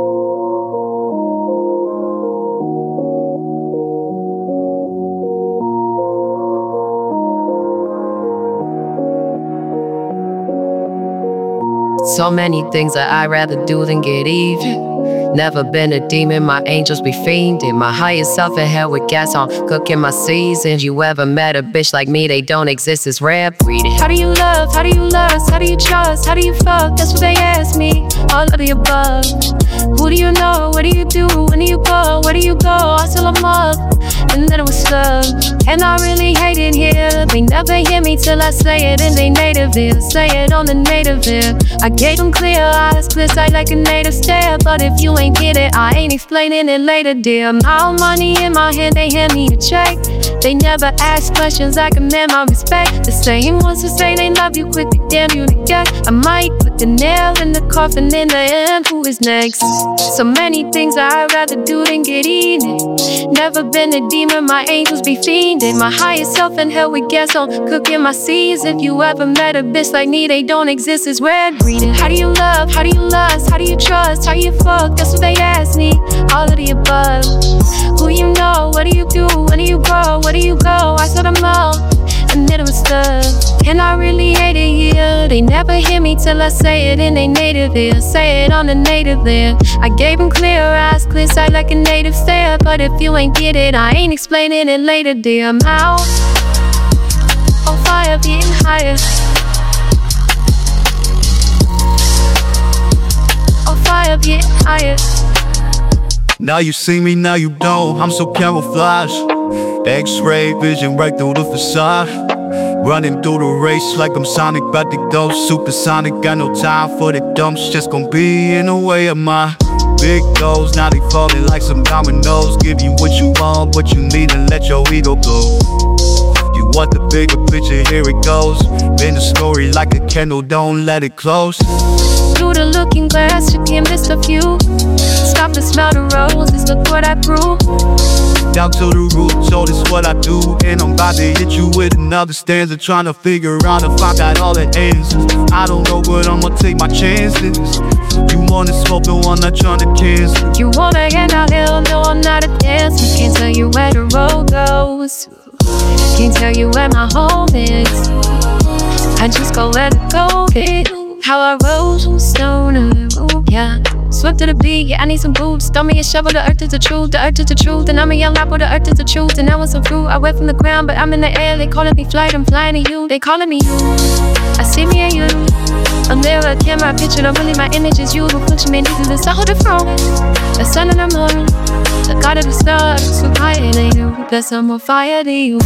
Thank you. So many things that I'd rather do than get even. Never been a demon, my angels be fiending. My higher self in hell with gas on, cooking my seasons. You ever met a bitch like me? They don't exist, it's rare breeding. How do you love? How do you lust? How do you trust? How do you fuck? That's what they ask me. All of the above. Who do you know? What do you do? When do you go? Where do you go? I still I'm up. And then it was love. And I really hate it here. They never hear me till I say it in they native ear. Say it on the native ear. I gave them clear eyes, clear sight like a native stare. But if you ain't get it, I ain't explaining it later, dear. My money in my hand, they hand me a check. They never ask questions, I command my respect. The same ones who say they love you, quick to damn you to get. I might put the nail in the coffin in the end. Who is next? So many things I'd rather do than get eaten. Never been a demon, my angels be fiending. My higher self in hell with gas on, cooking my seeds. If you ever met a bitch like me, they don't exist, it's red green. How do you love? How do you lust? How do you trust? How you fuck? That's what they ask me. All of the above. Stuck. And I really hate it here. They never hear me till I say it in a native ear. Say it on the native ear. I gave them clear eyes, clear sight like a native stare. But if you ain't get it, I ain't explaining it later, dear. I'm out on fire, being higher. On fire, being higher. Now you see me, now you don't. I'm so camouflage. X-ray vision right through the facade. Running through the race like I'm Sonic, about to go supersonic. Got no time for the dumps, just gon' be in the way of my big goals. Now they falling like some dominoes. Give you what you want, what you need, and let your ego go. You want the bigger picture, here it goes. Bend the story like a candle, don't let it close. Through the looking glass, you can miss a few. Stop to smell the roses, look what I grew. Down to the roots, so this what I do. And I'm about to hit you with another stanza. Trying to figure out if I got all the answers. I don't know, but I'ma take my chances. You wanna smoke, but I'm not trying to kiss. You wanna get out here, no, I'm not a dancer. Can't tell you where the road goes. Can't tell you where my home is. I just go let it go. How I rose from yeah. Swift to the beat, yeah, I need some boots. Throw me a shovel, the earth is the truth, the earth is the truth. And I'm a young rapper, the earth is the truth. And I want some fruit, I went from the ground, but I'm in the air. They calling me flight, I'm flying to you. They calling me you. I see me and you. I'm there a mirror, camera, picture, don't really my image is you. Who function made into the soul different. The sun and the moon, the god of the stars, so higher than you. There's some more fire than you.